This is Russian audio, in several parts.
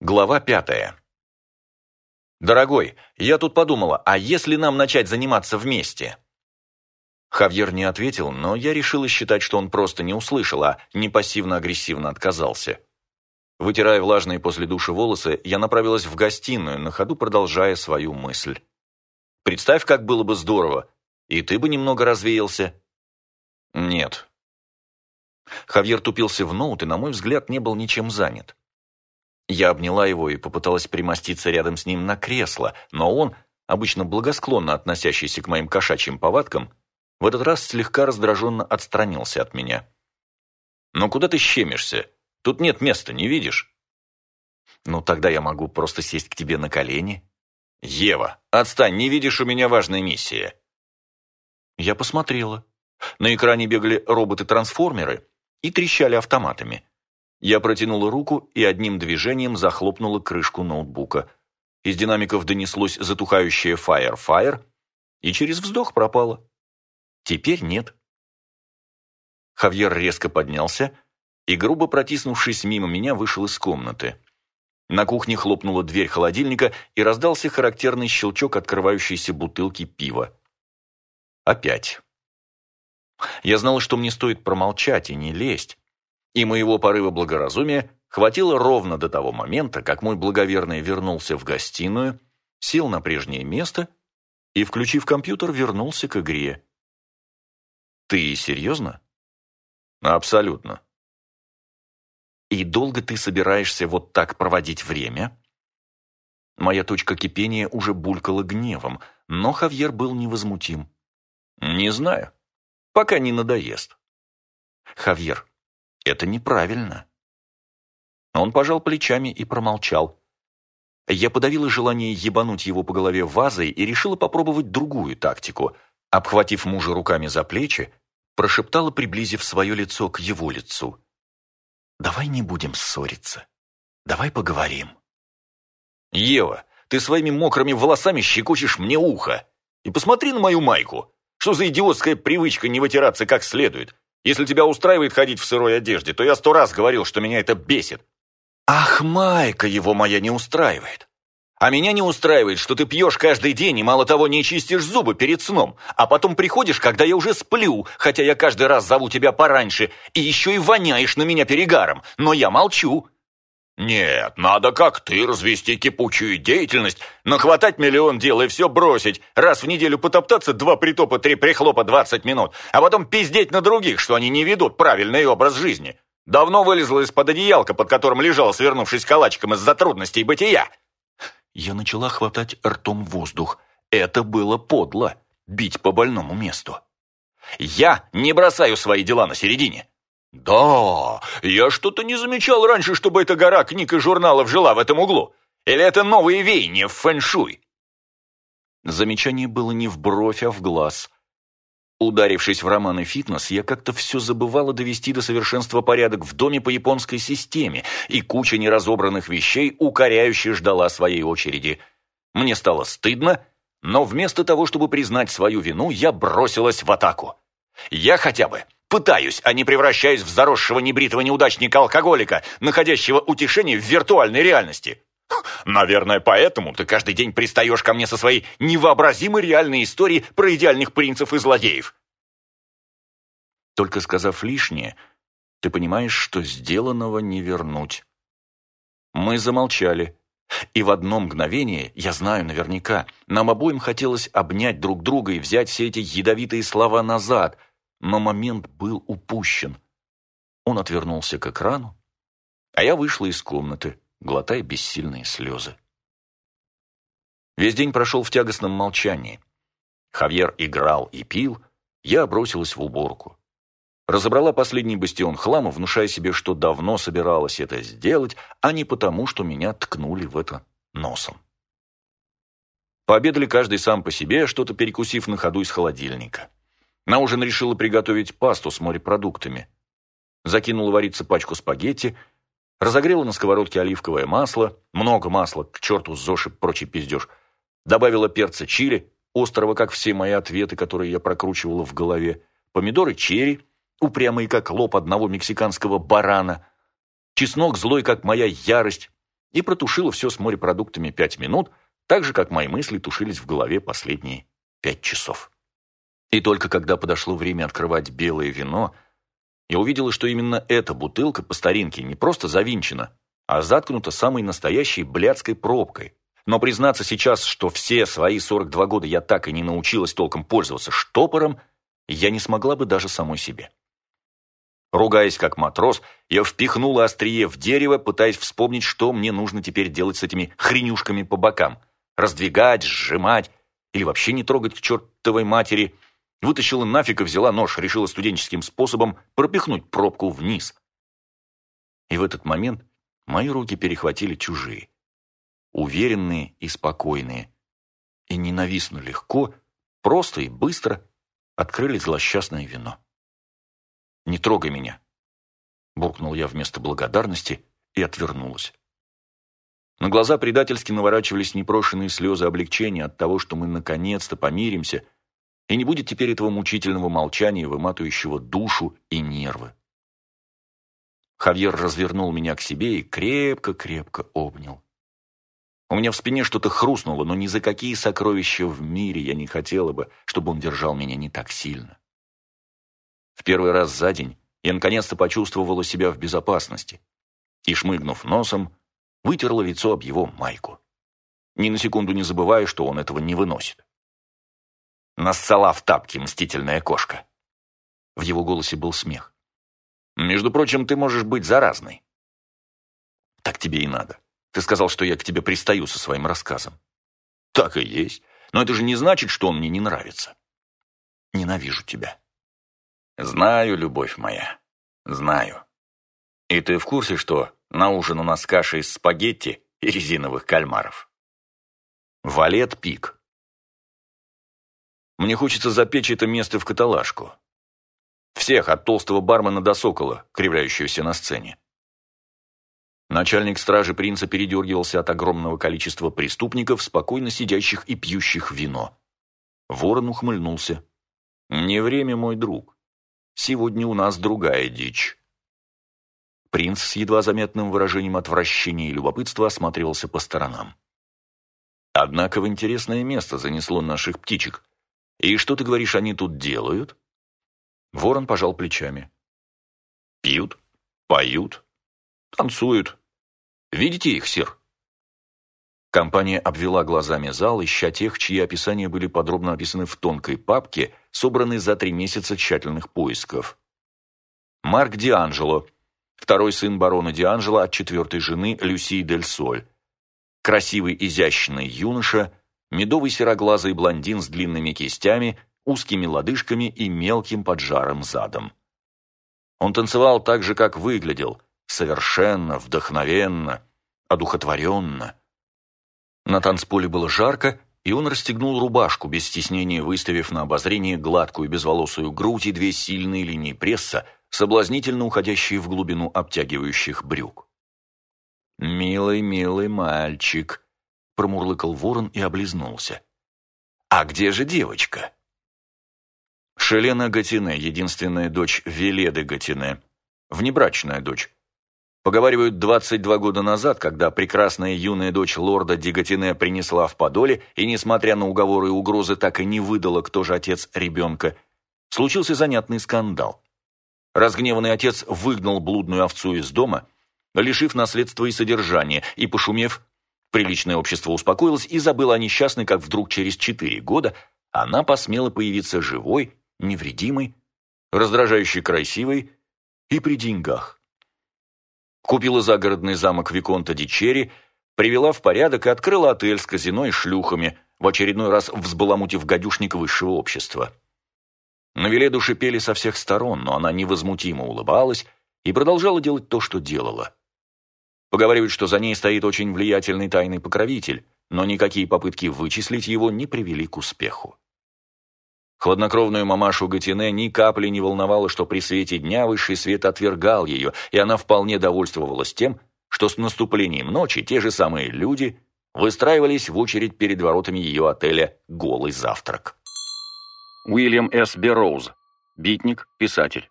Глава пятая. «Дорогой, я тут подумала, а если нам начать заниматься вместе?» Хавьер не ответил, но я решила считать, что он просто не услышал, а не пассивно-агрессивно отказался. Вытирая влажные после душа волосы, я направилась в гостиную, на ходу продолжая свою мысль. «Представь, как было бы здорово, и ты бы немного развеялся». «Нет». Хавьер тупился в ноут и, на мой взгляд, не был ничем занят. Я обняла его и попыталась примоститься рядом с ним на кресло, но он, обычно благосклонно относящийся к моим кошачьим повадкам, в этот раз слегка раздраженно отстранился от меня. «Ну куда ты щемишься? Тут нет места, не видишь?» «Ну тогда я могу просто сесть к тебе на колени». «Ева, отстань, не видишь, у меня важная миссия». Я посмотрела. На экране бегали роботы-трансформеры и трещали автоматами. Я протянула руку и одним движением захлопнула крышку ноутбука. Из динамиков донеслось затухающее «фаер-фаер», и через вздох пропало. Теперь нет. Хавьер резко поднялся и, грубо протиснувшись мимо меня, вышел из комнаты. На кухне хлопнула дверь холодильника и раздался характерный щелчок открывающейся бутылки пива. Опять. Я знала, что мне стоит промолчать и не лезть, и моего порыва благоразумия хватило ровно до того момента, как мой благоверный вернулся в гостиную, сел на прежнее место и, включив компьютер, вернулся к игре. «Ты серьезно?» «Абсолютно». «И долго ты собираешься вот так проводить время?» Моя точка кипения уже булькала гневом, но Хавьер был невозмутим. «Не знаю. Пока не надоест». «Хавьер, это неправильно. Он пожал плечами и промолчал. Я подавила желание ебануть его по голове вазой и решила попробовать другую тактику. Обхватив мужа руками за плечи, прошептала, приблизив свое лицо к его лицу. «Давай не будем ссориться. Давай поговорим». «Ева, ты своими мокрыми волосами щекочешь мне ухо. И посмотри на мою майку. Что за идиотская привычка не вытираться как следует? Если тебя устраивает ходить в сырой одежде, то я сто раз говорил, что меня это бесит. Ах, майка его моя не устраивает. А меня не устраивает, что ты пьешь каждый день и мало того не чистишь зубы перед сном, а потом приходишь, когда я уже сплю, хотя я каждый раз зову тебя пораньше, и еще и воняешь на меня перегаром, но я молчу. Нет, надо как ты развести кипучую деятельность, нахватать миллион дел и все бросить, раз в неделю потоптаться два притопа, три прихлопа, двадцать минут, а потом пиздеть на других, что они не ведут правильный образ жизни. Давно вылезла из-под одеялка, под которым лежал, свернувшись калачиком из-за трудностей бытия. Я начала хватать ртом воздух. Это было подло, бить по больному месту. Я не бросаю свои дела на середине. «Да, я что-то не замечал раньше, чтобы эта гора книг и журналов жила в этом углу. Или это новые веяния в фэншуй?» Замечание было не в бровь, а в глаз. Ударившись в роман и фитнес, я как-то все забывала довести до совершенства порядок в доме по японской системе, и куча неразобранных вещей укоряюще ждала своей очереди. Мне стало стыдно, но вместо того, чтобы признать свою вину, я бросилась в атаку. Я хотя бы Пытаюсь, а не превращаюсь в заросшего небритого неудачника-алкоголика, находящего утешение в виртуальной реальности. Наверное, поэтому ты каждый день пристаешь ко мне со своей невообразимо реальной историей про идеальных принцев и злодеев. Только сказав лишнее, ты понимаешь, что сделанного не вернуть. Мы замолчали. И в одно мгновение, я знаю наверняка, нам обоим хотелось обнять друг друга и взять все эти ядовитые слова назад – но момент был упущен. Он отвернулся к экрану, а я вышла из комнаты, глотая бессильные слезы. Весь день прошел в тягостном молчании. Хавьер играл и пил, я бросилась в уборку. Разобрала последний бастион хлама, внушая себе, что давно собиралась это сделать, а не потому, что меня ткнули в это носом. Пообедали каждый сам по себе, что-то перекусив на ходу из холодильника. На ужин решила приготовить пасту с морепродуктами. Закинула вариться пачку спагетти, разогрела на сковородке оливковое масло, много масла, к черту ЗОЖ и прочий пиздеж. Добавила перца чили, острого, как все мои ответы, которые я прокручивала в голове, помидоры черри, упрямые, как лоб одного мексиканского барана, чеснок злой, как моя ярость, и протушила все с морепродуктами пять минут, так же, как мои мысли тушились в голове последние пять часов. И только когда подошло время открывать белое вино, я увидела, что именно эта бутылка по старинке не просто завинчена, а заткнута самой настоящей блядской пробкой. Но признаться сейчас, что все свои 42 года я так и не научилась толком пользоваться штопором, я не смогла бы даже самой себе. Ругаясь как матрос, я впихнула острие в дерево, пытаясь вспомнить, что мне нужно теперь делать с этими хренюшками по бокам. Раздвигать, сжимать или вообще не трогать к чертовой матери. Вытащила нафиг и взяла нож, решила студенческим способом пропихнуть пробку вниз. И в этот момент мои руки перехватили чужие. Уверенные и спокойные. И ненавистно легко, просто и быстро открыли злосчастное вино. «Не трогай меня!» Буркнул я вместо благодарности и отвернулась. На глаза предательски наворачивались непрошенные слезы облегчения от того, что мы наконец-то помиримся, и не будет теперь этого мучительного молчания, выматывающего душу и нервы. Хавьер развернул меня к себе и крепко-крепко обнял. У меня в спине что-то хрустнуло, но ни за какие сокровища в мире я не хотела бы, чтобы он держал меня не так сильно. В первый раз за день я наконец-то почувствовала себя в безопасности и, шмыгнув носом, вытерла лицо об его майку. Ни на секунду не забывая, что он этого не выносит. Нассала в тапки мстительная кошка. В его голосе был смех. «Между прочим, ты можешь быть заразной». «Так тебе и надо. Ты сказал, что я к тебе пристаю со своим рассказом». «Так и есть. Но это же не значит, что он мне не нравится». «Ненавижу тебя». Знаю, любовь моя, знаю. И ты в курсе, что на ужин у нас каша из спагетти и резиновых кальмаров? Валет пик. Мне хочется запечь это место в каталажку. Всех, от толстого бармена до сокола, кривляющегося на сцене. Начальник стражи принца передергивался от огромного количества преступников, спокойно сидящих и пьющих вино. Ворон ухмыльнулся. «Не время, мой друг. Сегодня у нас другая дичь». Принц с едва заметным выражением отвращения и любопытства осматривался по сторонам. «Однако в интересное место занесло наших птичек. И что, ты говоришь, они тут делают?» Ворон пожал плечами. «Пьют, поют, танцуют. Видите их, сир?» Компания обвела глазами зал, ища тех, чьи описания были подробно описаны в тонкой папке, собранной за три месяца тщательных поисков. Марк Дианджело, второй сын барона Дианджело от четвертой жены Люсии Дель Соль. Красивый изящный юноша, медовый сероглазый блондин с длинными кистями, узкими лодыжками и мелким поджарым задом. Он танцевал так же, как выглядел, совершенно, вдохновенно, одухотворенно. На танцполе было жарко, и он расстегнул рубашку, без стеснения выставив на обозрение гладкую безволосую грудь и две сильные линии пресса, соблазнительно уходящие в глубину обтягивающих брюк. «Милый, милый мальчик», — промурлыкал ворон и облизнулся. «А где же девочка?» Шелена Гатине, единственная дочь Веледы Гатине, внебрачная дочь, Поговаривают, 22 года назад, когда прекрасная юная дочь лорда Дигатине принесла в Подоле и, несмотря на уговоры и угрозы, так и не выдала, кто же отец ребенка, случился занятный скандал. Разгневанный отец выгнал блудную овцу из дома, лишив наследства и содержания, и, пошумев, приличное общество успокоилось и забыло о несчастной, как вдруг через четыре года она посмела появиться живой, невредимой, раздражающей красивой и при деньгах купила загородный замок Виконта Дичери, привела в порядок и открыла отель с казино и шлюхами, в очередной раз взбаламутив гадюшник высшего общества. На Веледу шипели со всех сторон, но она невозмутимо улыбалась и продолжала делать то, что делала. Поговаривают, что за ней стоит очень влиятельный тайный покровитель, но никакие попытки вычислить его не привели к успеху. Хладнокровную мамашу Гатине ни капли не волновало, что при свете дня высший свет отвергал ее, и она вполне довольствовалась тем, что с наступлением ночи те же самые люди выстраивались в очередь перед воротами ее отеля «Голый завтрак». Уильям С. Берроуз, битник, писатель.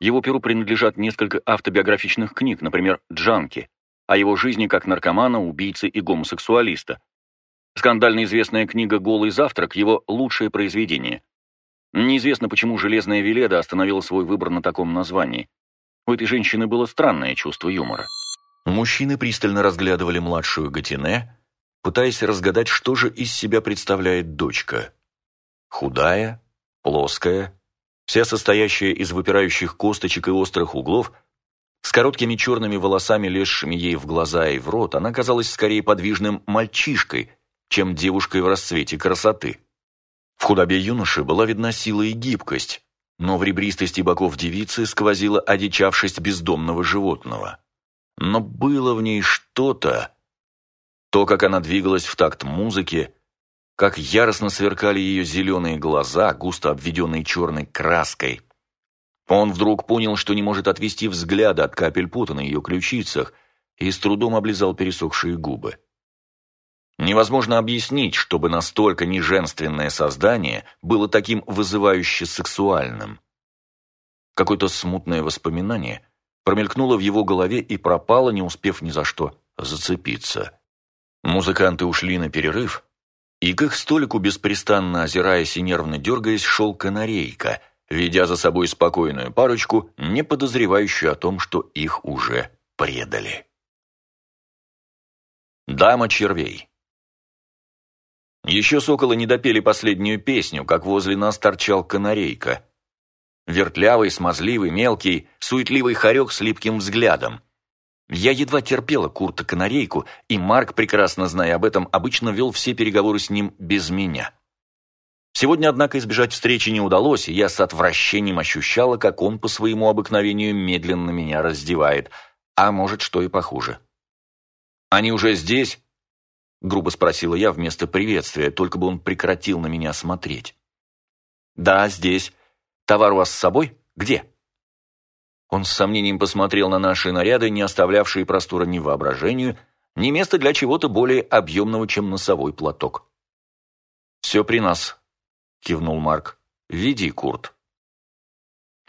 Его перу принадлежат несколько автобиографичных книг, например, «Джанки», о его жизни как наркомана, убийцы и гомосексуалиста. Скандально известная книга «Голый завтрак» — его лучшее произведение. Неизвестно, почему «Железная Веледа» остановила свой выбор на таком названии. У этой женщины было странное чувство юмора. Мужчины пристально разглядывали младшую Гатине, пытаясь разгадать, что же из себя представляет дочка. Худая, плоская, вся состоящая из выпирающих косточек и острых углов, с короткими черными волосами, лезшими ей в глаза и в рот, она казалась скорее подвижным мальчишкой, чем девушкой в расцвете красоты. В худобе юноши была видна сила и гибкость, но в ребристости боков девицы сквозила одичавшесть бездомного животного. Но было в ней что-то, то, как она двигалась в такт музыки, как яростно сверкали ее зеленые глаза, густо обведенные черной краской. Он вдруг понял, что не может отвести взгляда от капель пота на ее ключицах, и с трудом облизал пересохшие губы. Невозможно объяснить, чтобы настолько неженственное создание было таким вызывающе сексуальным. Какое-то смутное воспоминание промелькнуло в его голове и пропало, не успев ни за что зацепиться. Музыканты ушли на перерыв, и к их столику, беспрестанно озираясь и нервно дергаясь, шел канарейка, ведя за собой спокойную парочку, не подозревающую о том, что их уже предали. Дама червей Еще соколы не допели последнюю песню, как возле нас торчал канарейка. Вертлявый, смазливый, мелкий, суетливый хорек с липким взглядом – я едва терпела Курта-канарейку, и Марк, прекрасно зная об этом, обычно вел все переговоры с ним без меня. Сегодня, однако, избежать встречи не удалось, и я с отвращением ощущала, как он по своему обыкновению медленно меня раздевает, а может, что и похуже. «Они уже здесь?» — грубо спросила я вместо приветствия, только бы он прекратил на меня смотреть. «Да, здесь. Товар у вас с собой? Где?» Он с сомнением посмотрел на наши наряды, не оставлявшие простора ни воображению, ни места для чего-то более объемного, чем носовой платок. «Все при нас», — кивнул Марк. «Веди, Курт».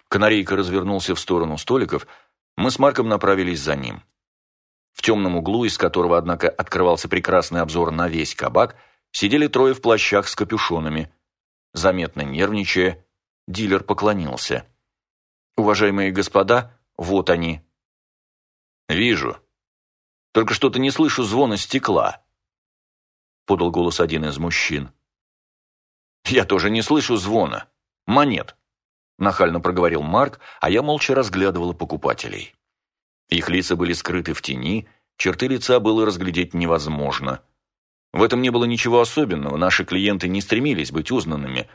Канарейка развернулся в сторону столиков, мы с Марком направились за ним. В темном углу, из которого, однако, открывался прекрасный обзор на весь кабак, сидели трое в плащах с капюшонами. Заметно нервничая, дилер поклонился. «Уважаемые господа, вот они». «Вижу. Только что-то не слышу звона стекла», — подал голос один из мужчин. «Я тоже не слышу звона. Монет», — нахально проговорил Марк, а я молча разглядывала покупателей. Их лица были скрыты в тени, черты лица было разглядеть невозможно. В этом не было ничего особенного, наши клиенты не стремились быть узнанными,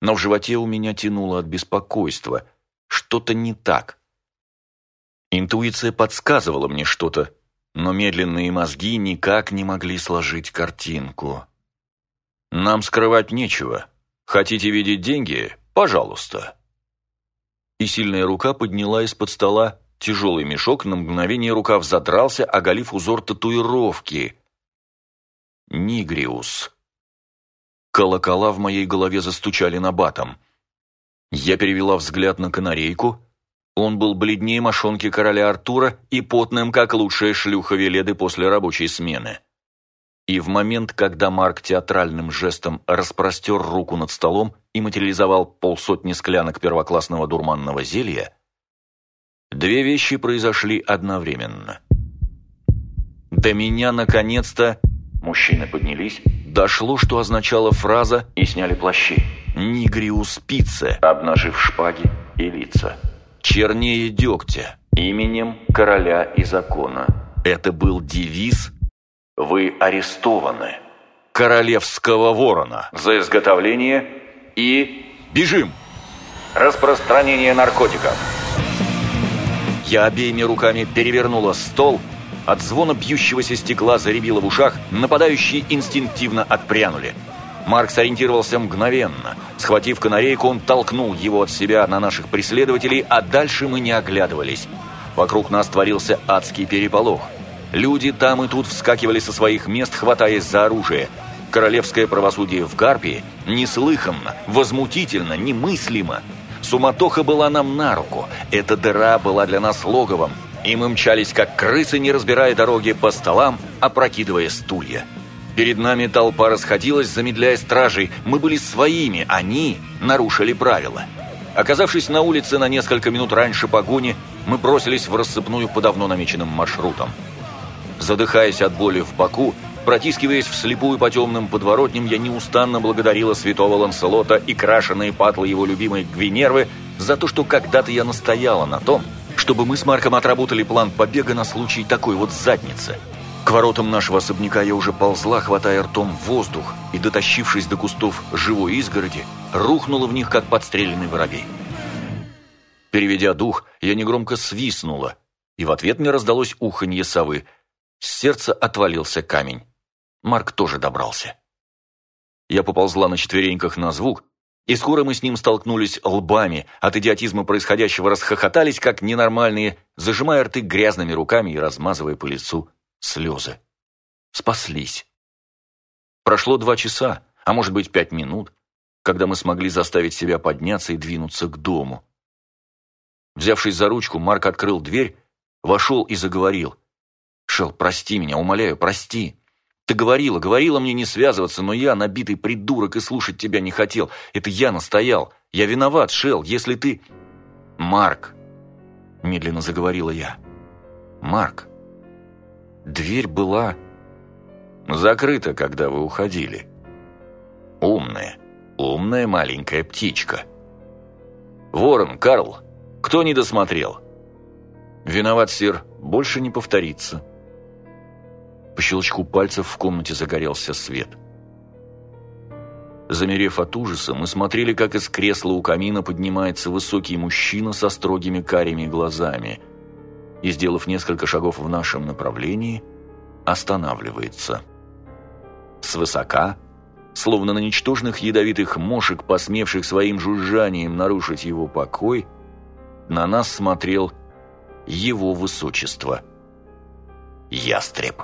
но в животе у меня тянуло от беспокойства — что-то не так. Интуиция подсказывала мне что-то, но медленные мозги никак не могли сложить картинку. «Нам скрывать нечего. Хотите видеть деньги? Пожалуйста». И сильная рука подняла из-под стола тяжелый мешок, на мгновение рукав задрался, оголив узор татуировки. «Нигриус». Колокола в моей голове застучали на батом. Я перевела взгляд на канарейку. Он был бледнее мошонки короля Артура и потным, как лучшая шлюха Веледы после рабочей смены. И в момент, когда Марк театральным жестом распростер руку над столом и материализовал полсотни склянок первоклассного дурманного зелья, две вещи произошли одновременно. До меня, наконец-то, мужчины поднялись, дошло, что означала фраза «и сняли плащи». Нигриус Пице, обнажив шпаги и лица. Чернее дегтя, именем короля и закона. Это был девиз «Вы арестованы». Королевского ворона за изготовление и... Бежим! Распространение наркотиков. Я обеими руками перевернула стол, от звона бьющегося стекла заребило в ушах, нападающие инстинктивно отпрянули – Марк сориентировался мгновенно. Схватив канарейку, он толкнул его от себя на наших преследователей, а дальше мы не оглядывались. Вокруг нас творился адский переполох. Люди там и тут вскакивали со своих мест, хватаясь за оружие. Королевское правосудие в Гарпии неслыханно, возмутительно, немыслимо. Суматоха была нам на руку. Эта дыра была для нас логовом. и мы мчались, как крысы, не разбирая дороги по столам, опрокидывая стулья. Перед нами толпа расходилась, замедляя стражей. Мы были своими, они нарушили правила. Оказавшись на улице на несколько минут раньше погони, мы бросились в рассыпную по давно намеченным маршрутам. Задыхаясь от боли в боку, протискиваясь вслепую по темным подворотням, я неустанно благодарила святого Ланселота и крашеные патлы его любимой Гвинервы за то, что когда-то я настояла на том, чтобы мы с Марком отработали план побега на случай такой вот задницы. К воротам нашего особняка я уже ползла, хватая ртом воздух, и, дотащившись до кустов живой изгороди, рухнула в них, как подстреленный воробей. Переведя дух, я негромко свистнула, и в ответ мне раздалось уханье совы. С сердца отвалился камень. Марк тоже добрался. Я поползла на четвереньках на звук, и скоро мы с ним столкнулись лбами, от идиотизма происходящего расхохотались, как ненормальные, зажимая рты грязными руками и размазывая по лицу слезы. Спаслись. Прошло два часа, а может быть пять минут, когда мы смогли заставить себя подняться и двинуться к дому. Взявшись за ручку, Марк открыл дверь, вошел и заговорил. «Шел, прости меня, умоляю, прости. Ты говорила, говорила мне не связываться, но я, набитый придурок, и слушать тебя не хотел. Это я настоял. Я виноват, Шел, если ты...» «Марк!» — медленно заговорила я. «Марк, дверь была...» «Закрыта, когда вы уходили. Умная, умная маленькая птичка. Ворон, Карл, кто не досмотрел?» «Виноват, сир, больше не повторится». По щелчку пальцев в комнате загорелся свет. Замерев от ужаса, мы смотрели, как из кресла у камина поднимается высокий мужчина со строгими карими глазами и, сделав несколько шагов в нашем направлении, останавливается. Свысока, словно на ничтожных ядовитых мошек, посмевших своим жужжанием нарушить его покой, на нас смотрел его высочество – ястреб.